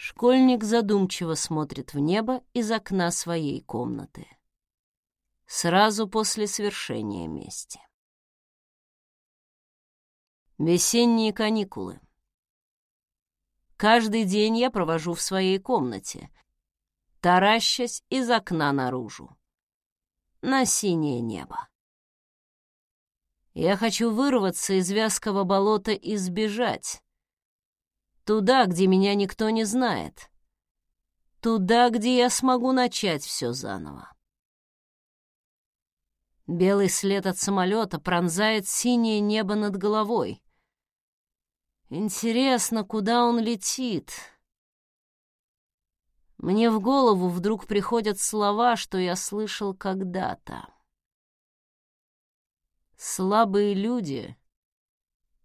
Школьник задумчиво смотрит в небо из окна своей комнаты. Сразу после свершения мести. Весенние каникулы. Каждый день я провожу в своей комнате, таращась из окна наружу, на синее небо. Я хочу вырваться из вязкого болота и сбежать, Туда, где меня никто не знает. Туда, где я смогу начать все заново. Белый след от самолета пронзает синее небо над головой. Интересно, куда он летит? Мне в голову вдруг приходят слова, что я слышал когда-то. Слабые люди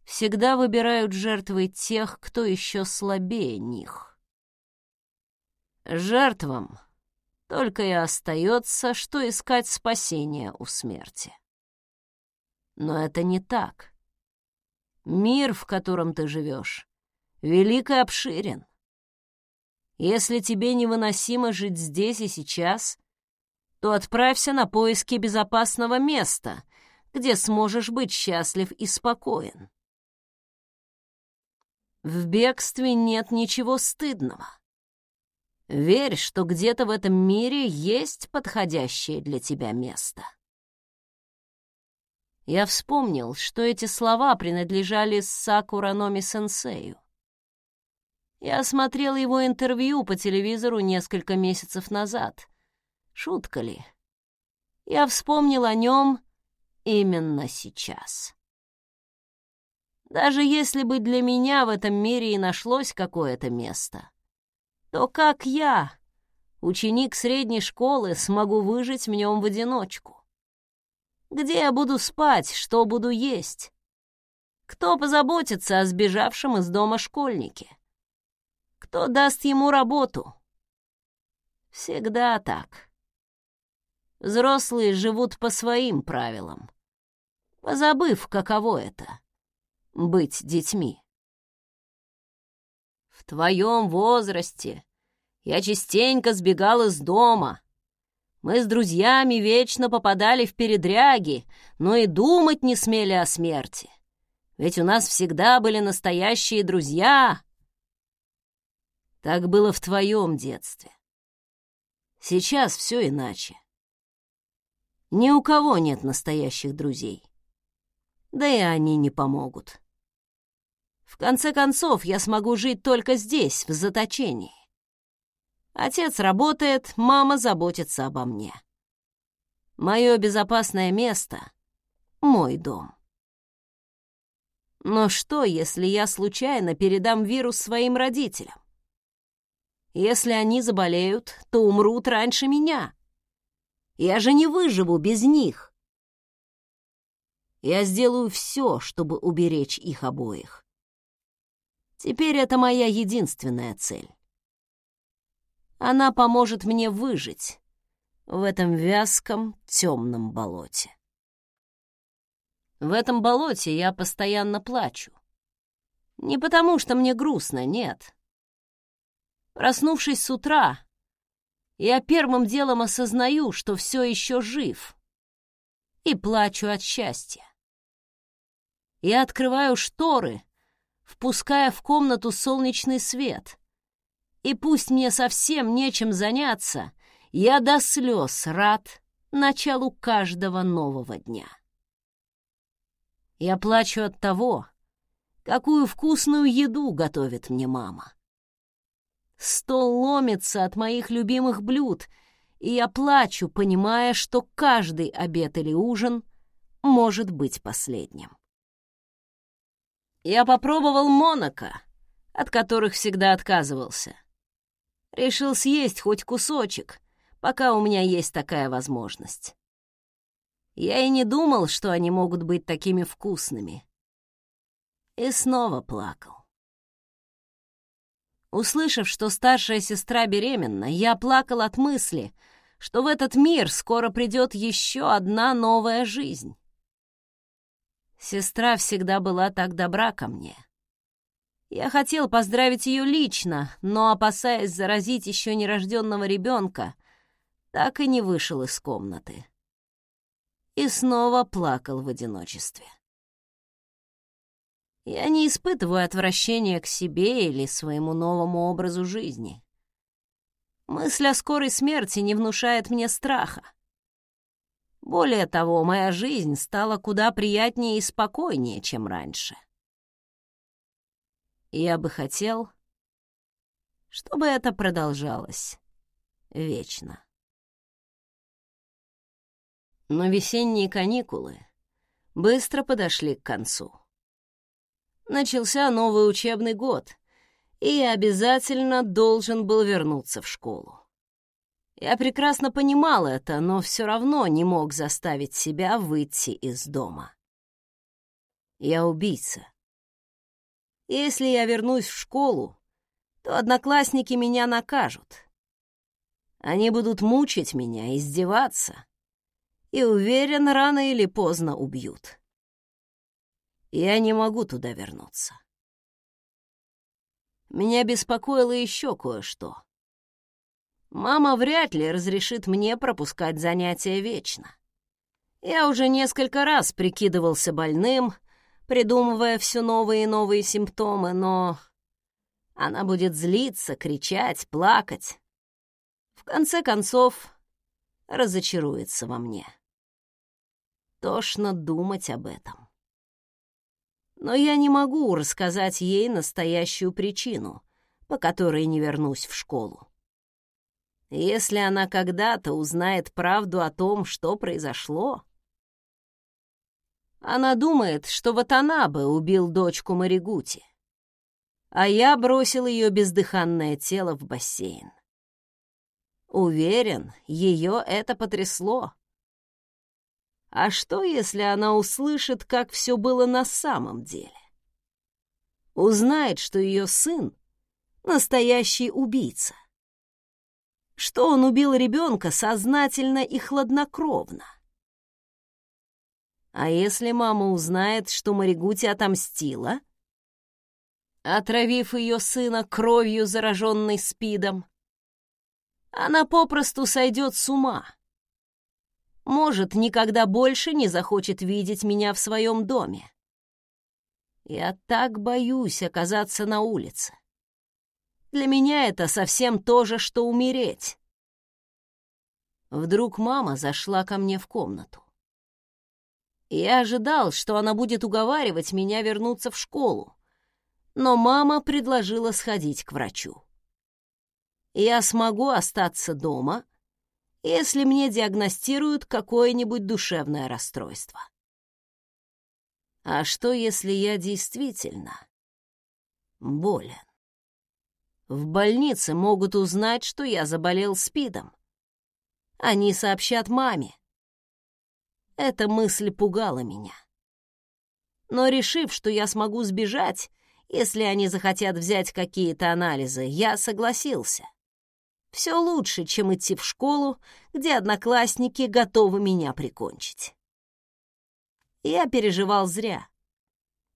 всегда выбирают жертвой тех, кто еще слабее них. Жертвам только и остается, что искать спасения у смерти. Но это не так. Мир, в котором ты живешь, велик и обширен. Если тебе невыносимо жить здесь и сейчас, то отправься на поиски безопасного места, где сможешь быть счастлив и спокоен. В бегстве нет ничего стыдного. Верь, что где-то в этом мире есть подходящее для тебя место. Я вспомнил, что эти слова принадлежали Сакураноми сенсею. Я смотрел его интервью по телевизору несколько месяцев назад. Шутка ли? Я вспомнил о нем именно сейчас. Даже если бы для меня в этом мире и нашлось какое-то место, то как я, ученик средней школы, смогу выжить в нем в одиночку? Где я буду спать, что буду есть? Кто позаботится о сбежавшем из дома школьнике? Кто даст ему работу? Всегда так. Взрослые живут по своим правилам, позабыв, каково это — быть детьми. В твоем возрасте я частенько сбегал из дома. Мы с друзьями вечно попадали в передряги, но и думать не смели о смерти. Ведь у нас всегда были настоящие друзья. Так было в твоем детстве. Сейчас все иначе. Ни у кого нет настоящих друзей. Да и они не помогут. В конце концов, я смогу жить только здесь, в заточении. Отец работает, мама заботится обо мне. Мое безопасное место — мой дом. Но что, если я случайно передам вирус своим родителям? Если они заболеют, то умрут раньше меня. Я же не выживу без них. Я сделаю все, чтобы уберечь их обоих. Теперь это моя единственная цель. Она поможет мне выжить в этом вязком темном болоте. В этом болоте я постоянно плачу. Не потому, что мне грустно, нет. Проснувшись с утра, я первым делом осознаю, что все еще жив, и плачу от счастья. Я открываю шторы впуская в комнату солнечный свет. И пусть мне совсем нечем заняться, я до слез рад началу каждого нового дня. Я плачу от того, какую вкусную еду готовит мне мама. Стол ломится от моих любимых блюд, и я плачу, понимая, что каждый обед или ужин может быть последним. Я попробовал монако, от которых всегда отказывался. Решил съесть хоть кусочек, пока у меня есть такая возможность. Я и не думал, что они могут быть такими вкусными. И снова плакал. Услышав, что старшая сестра беременна, я плакал от мысли, что в этот мир скоро придет еще одна новая жизнь. Сестра всегда была так добра ко мне. Я хотел поздравить ее лично, но, опасаясь заразить еще нерожденного ребенка, так и не вышел из комнаты. И снова плакал в одиночестве. Я не испытываю отвращения к себе или своему новому образу жизни. Мысль о скорой смерти не внушает мне страха. Более того, моя жизнь стала куда приятнее и спокойнее, чем раньше. Я бы хотел, чтобы это продолжалось вечно. Но весенние каникулы быстро подошли к концу. Начался новый учебный год, и я обязательно должен был вернуться в школу. Я прекрасно понимал это, но все равно не мог заставить себя выйти из дома. Я убийца. Если я вернусь в школу, то одноклассники меня накажут. Они будут мучить меня, издеваться, и, уверен, рано или поздно убьют. Я не могу туда вернуться. Меня беспокоило еще кое-что. Мама вряд ли разрешит мне пропускать занятия вечно. Я уже несколько раз прикидывался больным, придумывая все новые и новые симптомы, но она будет злиться, кричать, плакать. В конце концов, разочаруется во мне. Тошно думать об этом. Но я не могу рассказать ей настоящую причину, по которой не вернусь в школу. Если она когда-то узнает правду о том, что произошло... Она думает, что Ватанабе убил дочку Маригути, а я бросил ее бездыханное тело в бассейн. Уверен, ее это потрясло. А что, если она услышит, как все было на самом деле? Узнает, что ее сын — настоящий убийца что он убил ребенка сознательно и хладнокровно. А если мама узнает, что Маригути отомстила, отравив ее сына кровью, зараженной спидом, она попросту сойдет с ума. Может, никогда больше не захочет видеть меня в своем доме. Я так боюсь оказаться на улице. Для меня это совсем то же, что умереть. Вдруг мама зашла ко мне в комнату. Я ожидал, что она будет уговаривать меня вернуться в школу, но мама предложила сходить к врачу. Я смогу остаться дома, если мне диагностируют какое-нибудь душевное расстройство. А что, если я действительно болен? В больнице могут узнать, что я заболел СПИДом. Они сообщат маме. Эта мысль пугала меня. Но решив, что я смогу сбежать, если они захотят взять какие-то анализы, я согласился. Все лучше, чем идти в школу, где одноклассники готовы меня прикончить. Я переживал зря.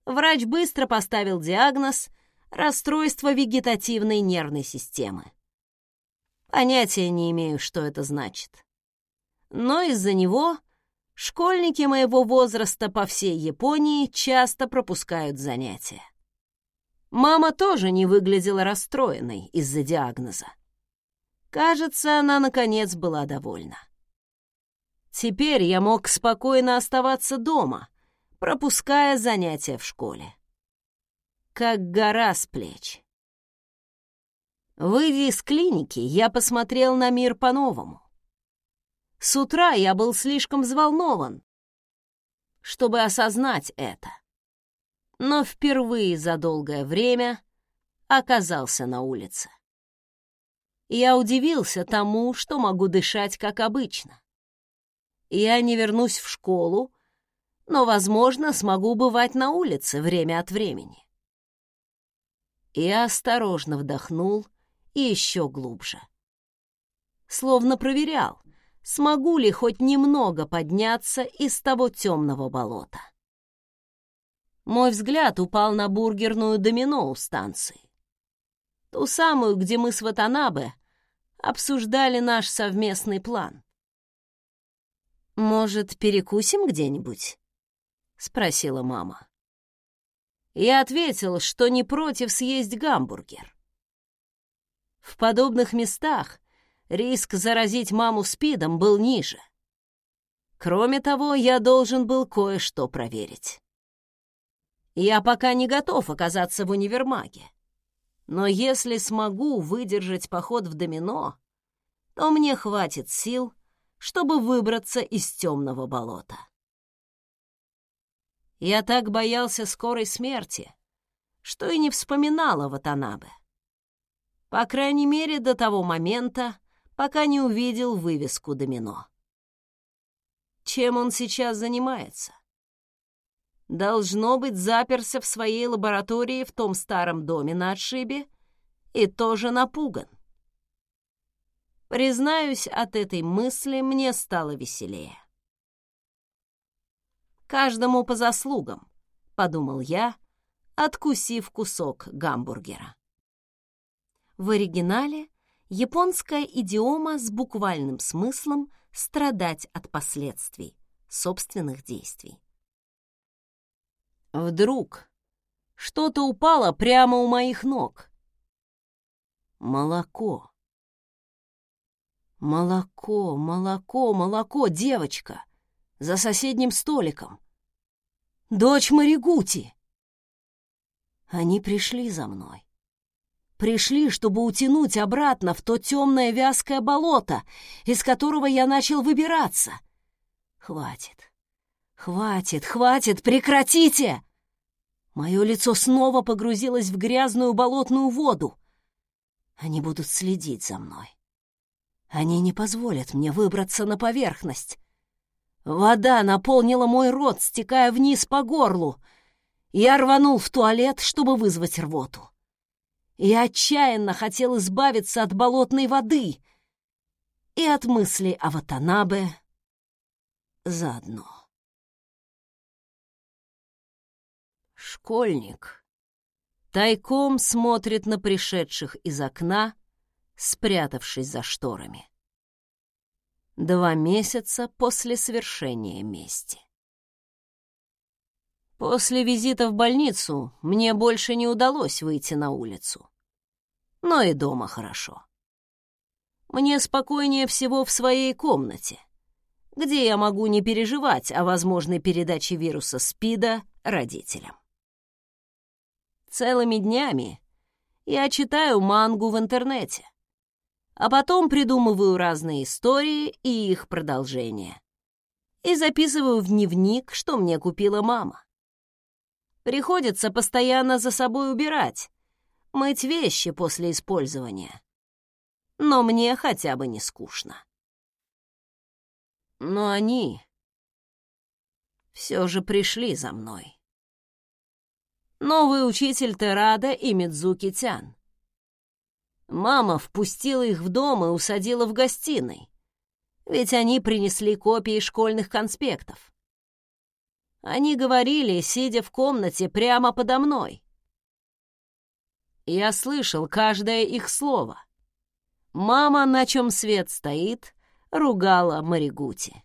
Врач быстро поставил диагноз — расстройство вегетативной нервной системы. Понятия не имею, что это значит. Но из-за него школьники моего возраста по всей Японии часто пропускают занятия. Мама тоже не выглядела расстроенной из-за диагноза. Кажется, она, наконец, была довольна. Теперь я мог спокойно оставаться дома, пропуская занятия в школе как гора с плеч. Выйдя из клиники, я посмотрел на мир по-новому. С утра я был слишком взволнован, чтобы осознать это. Но впервые за долгое время оказался на улице. Я удивился тому, что могу дышать как обычно. Я не вернусь в школу, но, возможно, смогу бывать на улице время от времени и осторожно вдохнул еще глубже. Словно проверял, смогу ли хоть немного подняться из того темного болота. Мой взгляд упал на бургерную домино у станции. Ту самую, где мы с Ватанабе обсуждали наш совместный план. «Может, перекусим где-нибудь?» — спросила мама. Я ответил, что не против съесть гамбургер. В подобных местах риск заразить маму СПИДом был ниже. Кроме того, я должен был кое-что проверить. Я пока не готов оказаться в универмаге. Но если смогу выдержать поход в домино, то мне хватит сил, чтобы выбраться из темного болота. Я так боялся скорой смерти, что и не вспоминала Ватанабе. По крайней мере, до того момента, пока не увидел вывеску домино. Чем он сейчас занимается? Должно быть, заперся в своей лаборатории в том старом доме на отшибе и тоже напуган. Признаюсь, от этой мысли мне стало веселее. «Каждому по заслугам», — подумал я, откусив кусок гамбургера. В оригинале японская идиома с буквальным смыслом «страдать от последствий» собственных действий. Вдруг что-то упало прямо у моих ног. Молоко. Молоко, молоко, молоко, девочка, за соседним столиком. Дочь Маригути. Они пришли за мной. Пришли, чтобы утянуть обратно в то темное вязкое болото, из которого я начал выбираться. Хватит. «Хватит, хватит, прекратите!» Мое лицо снова погрузилось в грязную болотную воду. Они будут следить за мной. Они не позволят мне выбраться на поверхность. Вода наполнила мой рот, стекая вниз по горлу. Я рванул в туалет, чтобы вызвать рвоту. Я отчаянно хотел избавиться от болотной воды и от мысли о Ватанабе заодно. Школьник тайком смотрит на пришедших из окна, спрятавшись за шторами. Два месяца после совершения мести. После визита в больницу мне больше не удалось выйти на улицу. Но и дома хорошо. Мне спокойнее всего в своей комнате, где я могу не переживать о возможной передаче вируса СПИДа родителям. Целыми днями я читаю мангу в интернете, а потом придумываю разные истории и их продолжения. И записываю в дневник, что мне купила мама. Приходится постоянно за собой убирать, мыть вещи после использования. Но мне хотя бы не скучно. Но они все же пришли за мной новый учитель Терада и Мидзуки Тян. Мама впустила их в дом и усадила в гостиной, ведь они принесли копии школьных конспектов. Они говорили, сидя в комнате прямо подо мной. Я слышал каждое их слово. Мама, на чем свет стоит, ругала Маригути.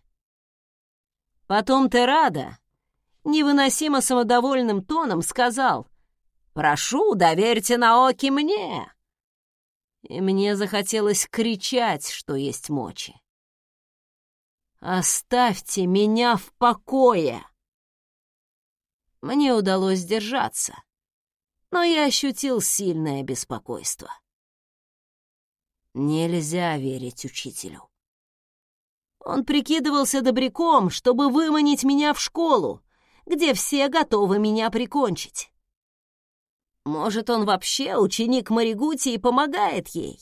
Потом Терада невыносимо самодовольным тоном сказал «Прошу, доверьте Наоки мне!» И мне захотелось кричать, что есть мочи. «Оставьте меня в покое!» Мне удалось сдержаться, но я ощутил сильное беспокойство. Нельзя верить учителю. Он прикидывался добряком, чтобы выманить меня в школу, где все готовы меня прикончить. Может, он вообще ученик Маригути и помогает ей?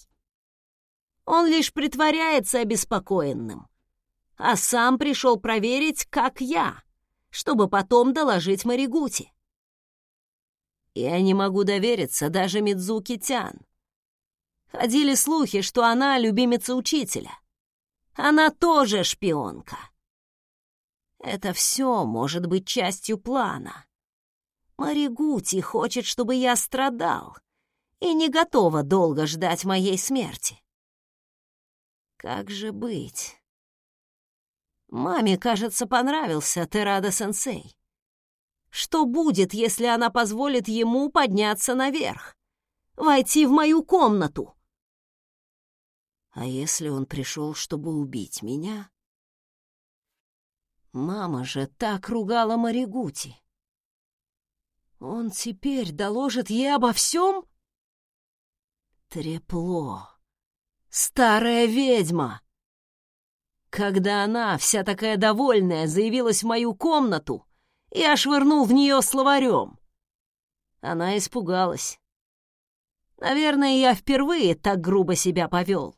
Он лишь притворяется обеспокоенным, а сам пришел проверить, как я, чтобы потом доложить Маригути. Я не могу довериться даже Мидзуки Тян. Ходили слухи, что она любимица учителя. Она тоже шпионка. Это все может быть частью плана. Маригути хочет, чтобы я страдал, и не готова долго ждать моей смерти. Как же быть? Маме, кажется, понравился Терада-сенсей. Что будет, если она позволит ему подняться наверх, войти в мою комнату? А если он пришел, чтобы убить меня? Мама же так ругала Маригути. Он теперь доложит ей обо всем? Трепло. Старая ведьма. Когда она, вся такая довольная, заявилась в мою комнату, я швырнул в нее словарем. Она испугалась. Наверное, я впервые так грубо себя повел.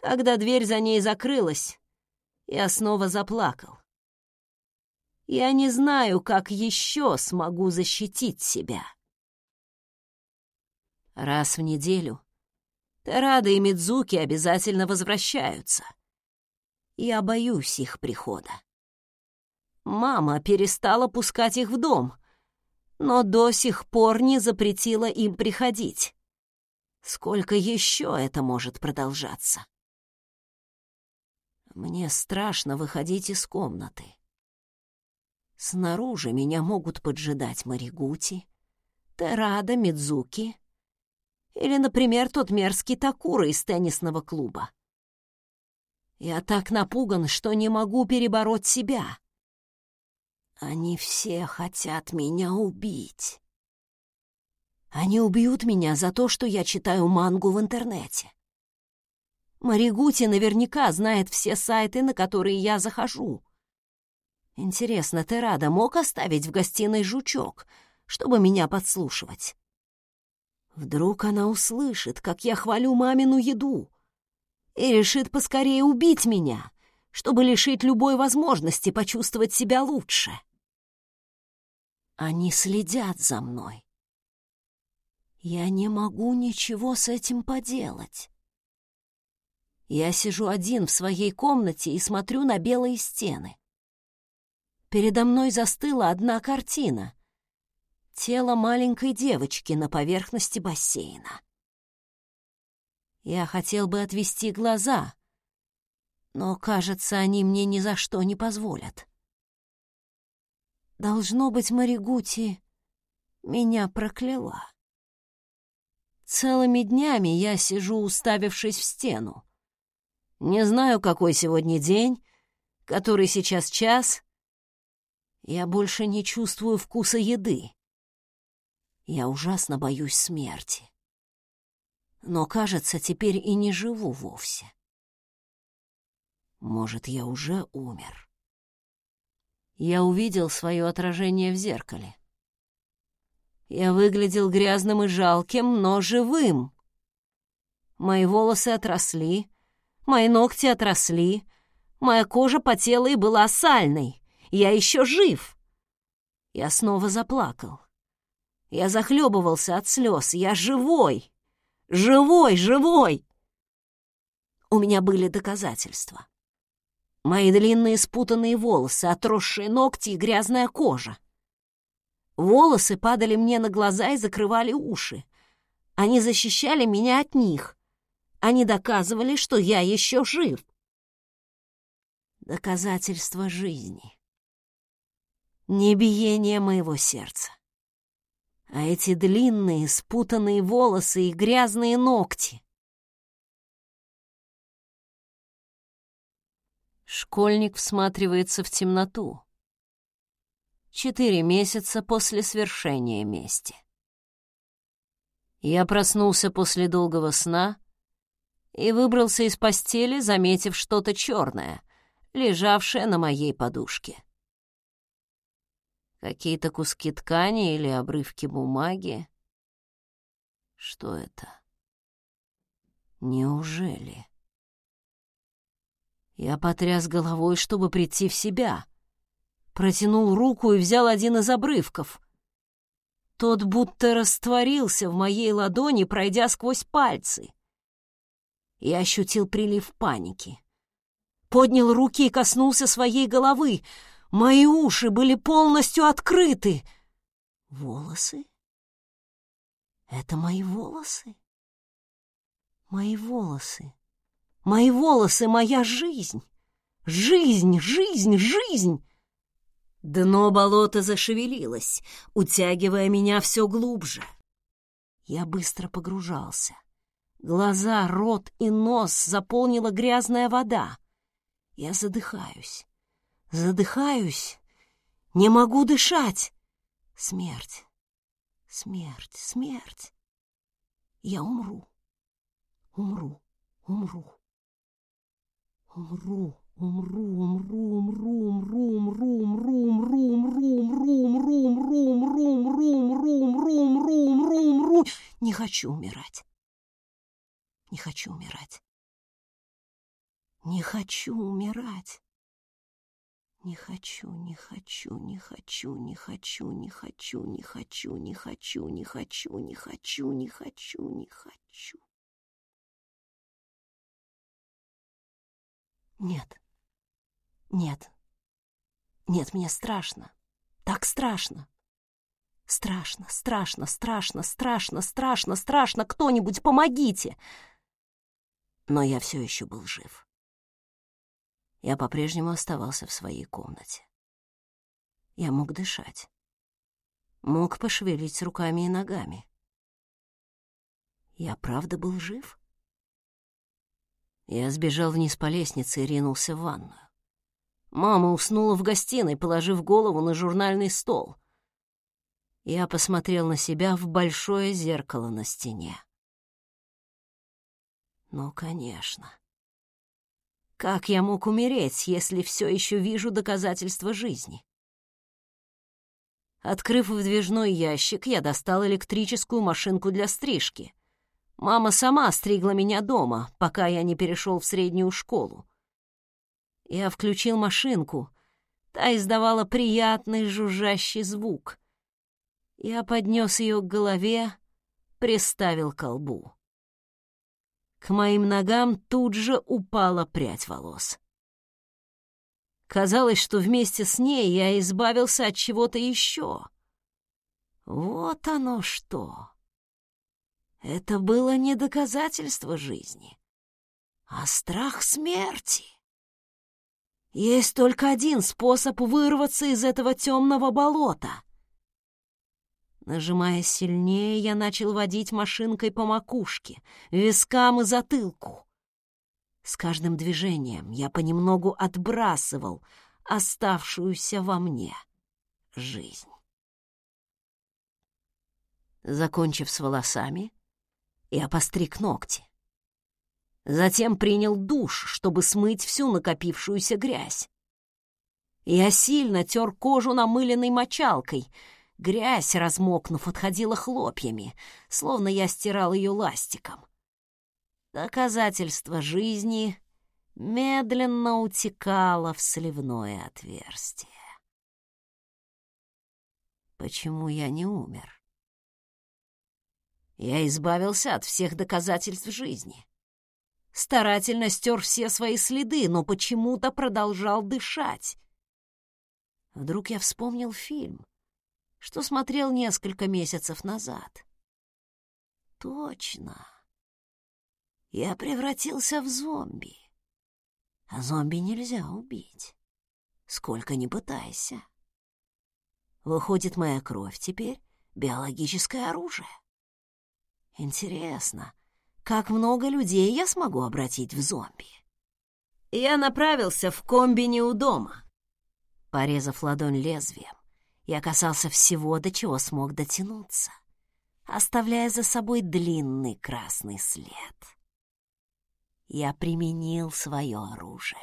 Когда дверь за ней закрылась, я снова заплакал. Я не знаю, как еще смогу защитить себя. Раз в неделю Тарада и Мидзуки обязательно возвращаются. Я боюсь их прихода. Мама перестала пускать их в дом, но до сих пор не запретила им приходить. Сколько еще это может продолжаться? Мне страшно выходить из комнаты. Снаружи меня могут поджидать Маригути, Терада, Мидзуки или, например, тот мерзкий Такура из теннисного клуба. Я так напуган, что не могу перебороть себя. Они все хотят меня убить. Они убьют меня за то, что я читаю мангу в интернете. Маригути наверняка знает все сайты, на которые я захожу. Интересно, Терада мог оставить в гостиной жучок, чтобы меня подслушивать? Вдруг она услышит, как я хвалю мамину еду, и решит поскорее убить меня, чтобы лишить любой возможности почувствовать себя лучше. Они следят за мной. Я не могу ничего с этим поделать. Я сижу один в своей комнате и смотрю на белые стены. Передо мной застыла одна картина. Тело маленькой девочки на поверхности бассейна. Я хотел бы отвести глаза, но, кажется, они мне ни за что не позволят. Должно быть, Маригути меня прокляла. Целыми днями я сижу, уставившись в стену. Не знаю, какой сегодня день, который сейчас час. Я больше не чувствую вкуса еды. Я ужасно боюсь смерти. Но, кажется, теперь и не живу вовсе. Может, я уже умер. Я увидел свое отражение в зеркале. Я выглядел грязным и жалким, но живым. Мои волосы отросли, Мои ногти отросли, моя кожа потела и была сальной. Я еще жив. Я снова заплакал. Я захлебывался от слез. Я живой! Живой, живой! У меня были доказательства. Мои длинные спутанные волосы, отросшие ногти и грязная кожа. Волосы падали мне на глаза и закрывали уши. Они защищали меня от них. Они доказывали, что я еще жив. Доказательство жизни. Не биение моего сердца. А эти длинные, спутанные волосы и грязные ногти. Школьник всматривается в темноту. Четыре месяца после свершения мести. Я проснулся после долгого сна и выбрался из постели, заметив что-то черное, лежавшее на моей подушке. Какие-то куски ткани или обрывки бумаги. Что это? Неужели? Я потряс головой, чтобы прийти в себя. Протянул руку и взял один из обрывков. Тот будто растворился в моей ладони, пройдя сквозь пальцы и ощутил прилив паники. Поднял руки и коснулся своей головы. Мои уши были полностью открыты. Волосы? Это мои волосы? Мои волосы. Мои волосы — моя жизнь. Жизнь, жизнь, жизнь! Дно болота зашевелилось, утягивая меня все глубже. Я быстро погружался. Глаза, рот и нос заполнила грязная вода. Я задыхаюсь. Задыхаюсь. Не могу дышать. Смерть. Смерть, смерть. Я умру. Умру, умру. Умру, умру, умру, умру, умру, умру, умру, умру, умру, умру, умру, умру, умру, умру, умру, умру, умру, умру, умру. Не хочу умирать. Не хочу умирать. Не хочу умирать. Не хочу, не хочу, не хочу, не хочу, не хочу, не хочу, не хочу, не хочу, не хочу, не хочу, не хочу. Нет. Нет. Нет, мне страшно. Так страшно. Страшно, страшно, страшно, страшно, страшно, страшно. Кто-нибудь помогите! Но я все еще был жив я по-прежнему оставался в своей комнате. Я мог дышать. Мог пошевелить руками и ногами. Я правда был жив? Я сбежал вниз по лестнице и ринулся в ванную. Мама уснула в гостиной, положив голову на журнальный стол. Я посмотрел на себя в большое зеркало на стене. Ну, конечно. Как я мог умереть, если все еще вижу доказательства жизни? Открыв выдвижной ящик, я достал электрическую машинку для стрижки. Мама сама стригла меня дома, пока я не перешел в среднюю школу. Я включил машинку. Та издавала приятный жужжащий звук. Я поднес ее к голове, приставил к колбу. К моим ногам тут же упала прядь волос. Казалось, что вместе с ней я избавился от чего-то еще. Вот оно что! Это было не доказательство жизни, а страх смерти. Есть только один способ вырваться из этого темного болота — Нажимая сильнее, я начал водить машинкой по макушке, вискам и затылку. С каждым движением я понемногу отбрасывал оставшуюся во мне жизнь. Закончив с волосами, я постриг ногти. Затем принял душ, чтобы смыть всю накопившуюся грязь. Я сильно тер кожу намыленной мочалкой — Грязь, размокнув, отходила хлопьями, словно я стирал ее ластиком. Доказательство жизни медленно утекало в сливное отверстие. Почему я не умер? Я избавился от всех доказательств жизни. Старательно стер все свои следы, но почему-то продолжал дышать. Вдруг я вспомнил фильм — что смотрел несколько месяцев назад. Точно. Я превратился в зомби. А зомби нельзя убить. Сколько ни пытайся. Выходит, моя кровь теперь биологическое оружие. Интересно, как много людей я смогу обратить в зомби? Я направился в комбине у дома, порезав ладонь лезвием я касался всего, до чего смог дотянуться, оставляя за собой длинный красный след. Я применил свое оружие.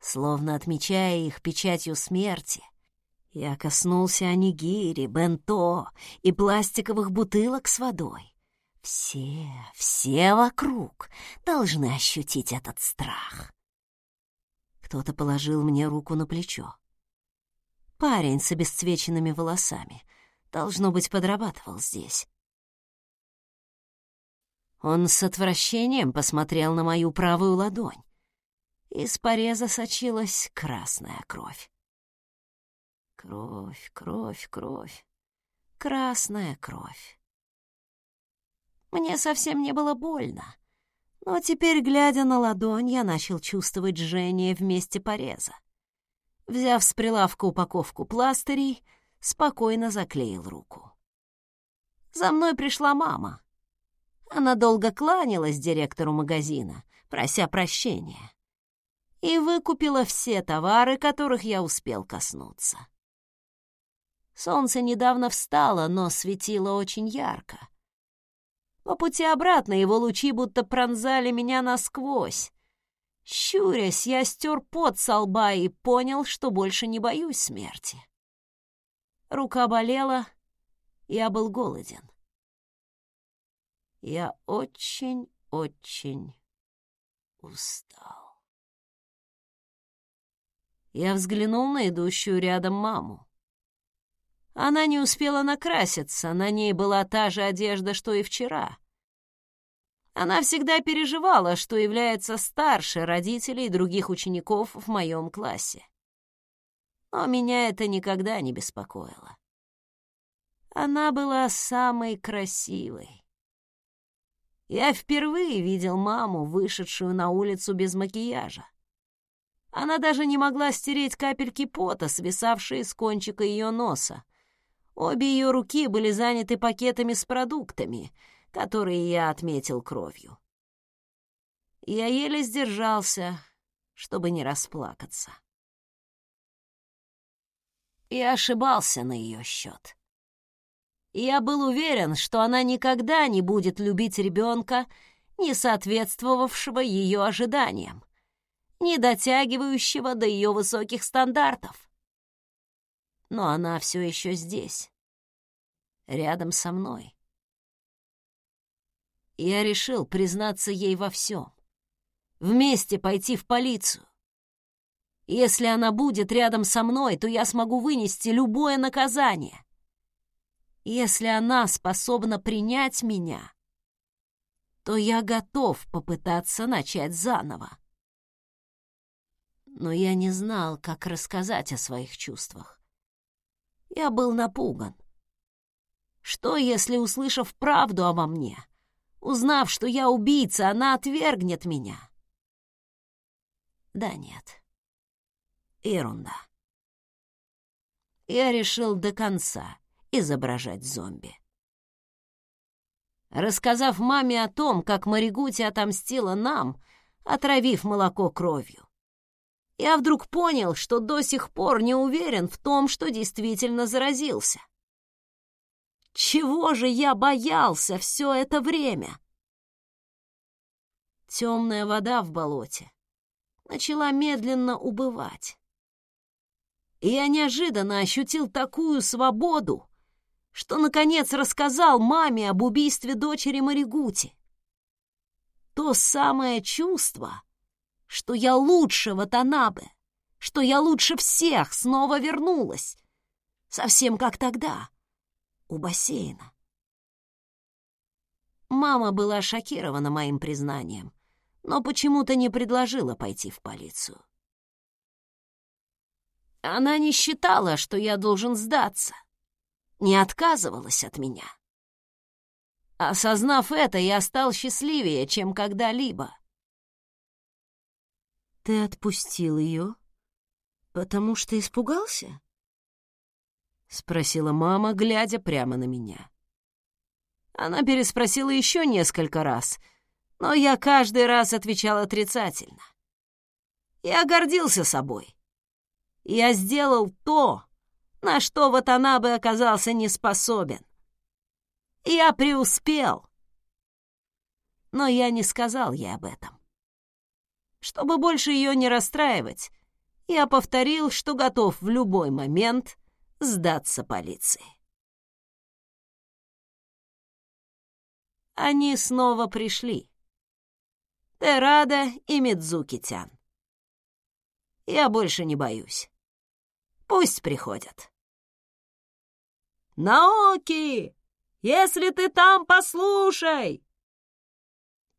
Словно отмечая их печатью смерти, я коснулся анигири, бенто и пластиковых бутылок с водой. Все, все вокруг должны ощутить этот страх. Кто-то положил мне руку на плечо. Парень с обесцвеченными волосами. Должно быть, подрабатывал здесь. Он с отвращением посмотрел на мою правую ладонь. Из пореза сочилась красная кровь. Кровь, кровь, кровь. Красная кровь. Мне совсем не было больно, но теперь, глядя на ладонь, я начал чувствовать жжение в месте пореза. Взяв с прилавка упаковку пластырей, спокойно заклеил руку. За мной пришла мама. Она долго кланялась директору магазина, прося прощения, и выкупила все товары, которых я успел коснуться. Солнце недавно встало, но светило очень ярко. По пути обратно его лучи будто пронзали меня насквозь. Щурясь, я стер пот со лба и понял, что больше не боюсь смерти. Рука болела, я был голоден. Я очень-очень устал. Я взглянул на идущую рядом маму. Она не успела накраситься, на ней была та же одежда, что и вчера. Она всегда переживала, что является старше родителей других учеников в моем классе. Но меня это никогда не беспокоило. Она была самой красивой. Я впервые видел маму, вышедшую на улицу без макияжа. Она даже не могла стереть капельки пота, свисавшие с кончика ее носа, Обе ее руки были заняты пакетами с продуктами, которые я отметил кровью. Я еле сдержался, чтобы не расплакаться. Я ошибался на ее счет. Я был уверен, что она никогда не будет любить ребенка, не соответствовавшего ее ожиданиям, не дотягивающего до ее высоких стандартов но она все еще здесь, рядом со мной. Я решил признаться ей во всем, вместе пойти в полицию. Если она будет рядом со мной, то я смогу вынести любое наказание. Если она способна принять меня, то я готов попытаться начать заново. Но я не знал, как рассказать о своих чувствах. Я был напуган. Что, если, услышав правду обо мне, узнав, что я убийца, она отвергнет меня? Да нет. Ерунда. Я решил до конца изображать зомби. Рассказав маме о том, как Маригути отомстила нам, отравив молоко кровью, я вдруг понял, что до сих пор не уверен в том, что действительно заразился. Чего же я боялся все это время? Темная вода в болоте начала медленно убывать. И я неожиданно ощутил такую свободу, что, наконец, рассказал маме об убийстве дочери Маригути. То самое чувство, что я лучше Ватанабе, что я лучше всех снова вернулась, совсем как тогда, у бассейна. Мама была шокирована моим признанием, но почему-то не предложила пойти в полицию. Она не считала, что я должен сдаться, не отказывалась от меня. Осознав это, я стал счастливее, чем когда-либо. «Ты отпустил ее, потому что испугался?» — спросила мама, глядя прямо на меня. Она переспросила еще несколько раз, но я каждый раз отвечал отрицательно. Я гордился собой. Я сделал то, на что Ватанабе оказался не способен. Я преуспел. Но я не сказал ей об этом. Чтобы больше ее не расстраивать, я повторил, что готов в любой момент сдаться полиции. Они снова пришли. Терада и Мидзуки-тян. Я больше не боюсь. Пусть приходят. «Наоки, если ты там, послушай!»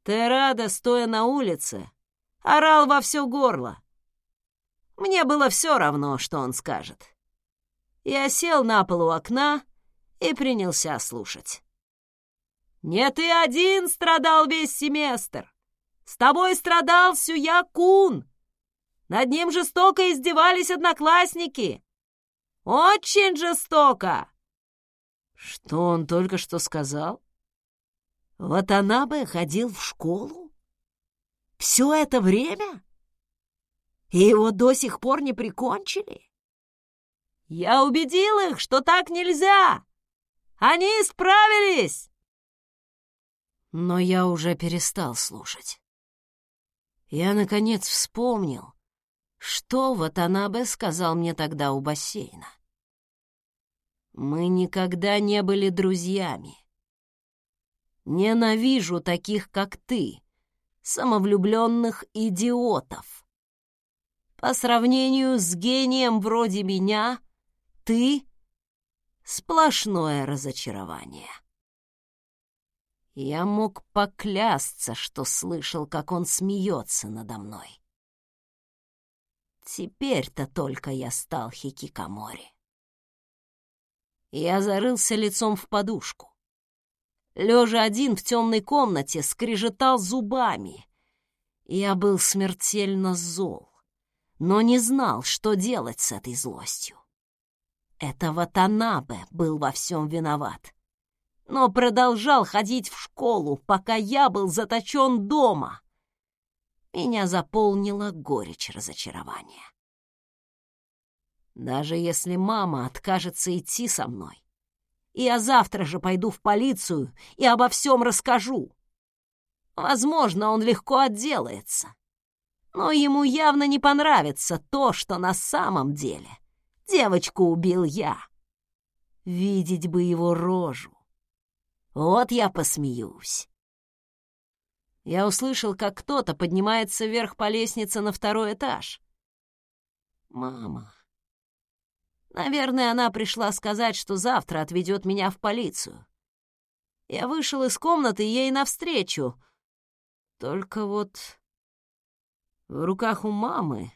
Терада, стоя на улице, орал во все горло. Мне было все равно, что он скажет. Я сел на пол у окна и принялся слушать. «Не ты один страдал весь семестр. С тобой страдал Сюя Кун. Над ним жестоко издевались одноклассники. Очень жестоко!» Что он только что сказал? Вот она бы ходил в школу? Все это время? И его до сих пор не прикончили? Я убедил их, что так нельзя. Они справились. Но я уже перестал слушать. Я, наконец, вспомнил, что Ватанабе сказал мне тогда у бассейна. Мы никогда не были друзьями. Ненавижу таких, как ты, самовлюбленных идиотов. По сравнению с гением вроде меня, ты — сплошное разочарование. Я мог поклясться, что слышал, как он смеется надо мной. Теперь-то только я стал хикикамори. Я зарылся лицом в подушку лежа один в темной комнате, скрежетал зубами. Я был смертельно зол, но не знал, что делать с этой злостью. Это Ватанабе был во всем виноват, но продолжал ходить в школу, пока я был заточен дома. Меня заполнила горечь разочарования. Даже если мама откажется идти со мной, я завтра же пойду в полицию и обо всем расскажу. Возможно, он легко отделается. Но ему явно не понравится то, что на самом деле девочку убил я. Видеть бы его рожу. Вот я посмеюсь. Я услышал, как кто-то поднимается вверх по лестнице на второй этаж. Мама. Наверное, она пришла сказать, что завтра отведет меня в полицию. Я вышел из комнаты ей навстречу. Только вот в руках у мамы,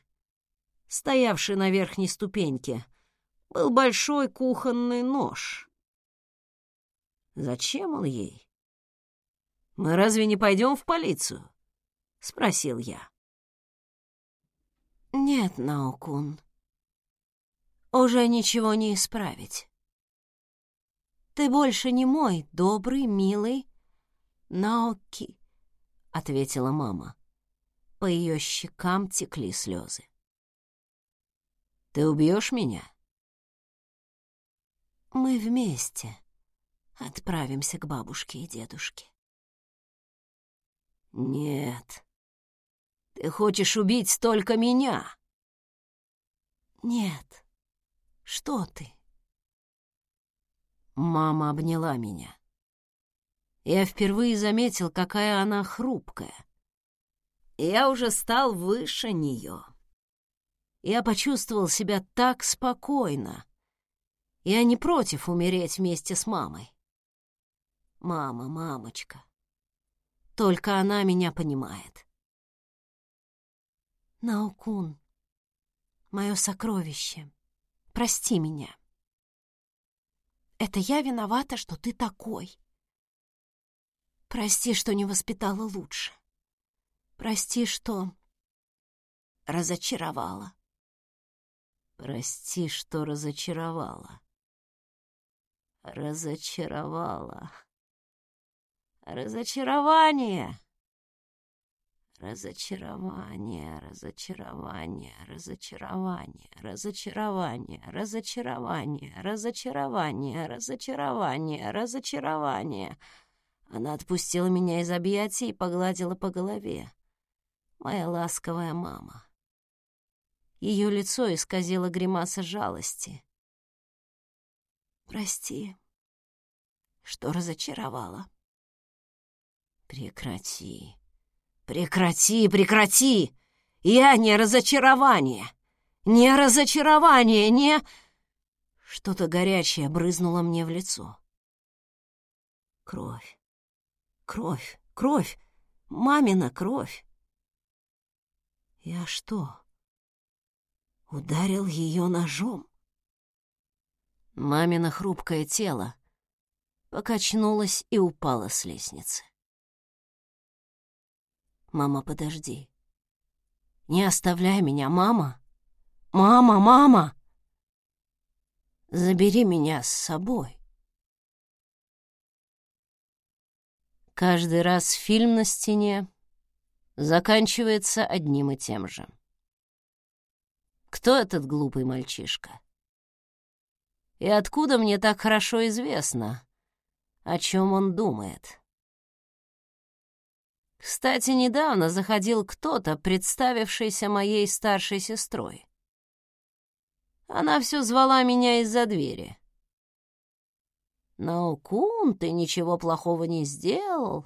стоявшей на верхней ступеньке, был большой кухонный нож. Зачем он ей? Мы разве не пойдем в полицию? спросил я. Нет, Наукун уже ничего не исправить. Ты больше не мой добрый, милый Наоки, ответила мама. По ее щекам текли слезы. Ты убьешь меня? Мы вместе отправимся к бабушке и дедушке. Нет. Ты хочешь убить только меня? Нет. Что ты?» Мама обняла меня. Я впервые заметил, какая она хрупкая. Я уже стал выше нее. Я почувствовал себя так спокойно. Я не против умереть вместе с мамой. Мама, мамочка. Только она меня понимает. Наукун, мое сокровище. Прости меня. Это я виновата, что ты такой. Прости, что не воспитала лучше. Прости, что разочаровала. Прости, что разочаровала. Разочаровала. Разочарование. Разочарование, разочарование, разочарование, разочарование, разочарование, разочарование, разочарование, разочарование. Она отпустила меня из объятий и погладила по голове. Моя ласковая мама. Ее лицо исказило гримаса жалости. Прости, что разочаровала. Прекрати. Прекрати, прекрати! Я не разочарование! Не разочарование, не... Что-то горячее брызнуло мне в лицо. Кровь. Кровь, кровь. Мамина кровь. Я что, ударил ее ножом? Мамино хрупкое тело покачнулась и упала с лестницы. «Мама, подожди. Не оставляй меня, мама! Мама, мама! Забери меня с собой!» Каждый раз фильм на стене заканчивается одним и тем же. Кто этот глупый мальчишка? И откуда мне так хорошо известно, о чем он думает? Кстати, недавно заходил кто-то, представившийся моей старшей сестрой. Она все звала меня из-за двери. «Наукун, ты ничего плохого не сделал.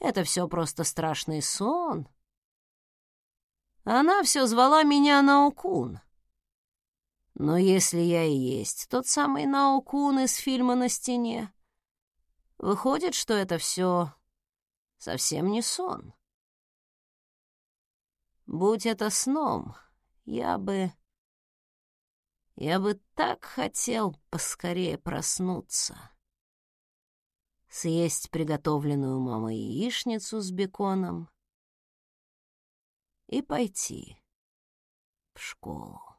Это все просто страшный сон». Она все звала меня Наукун. Но если я и есть тот самый Наукун из фильма «На стене», выходит, что это все совсем не сон. Будь это сном, я бы... Я бы так хотел поскорее проснуться съесть приготовленную мамой яичницу с беконом и пойти в школу.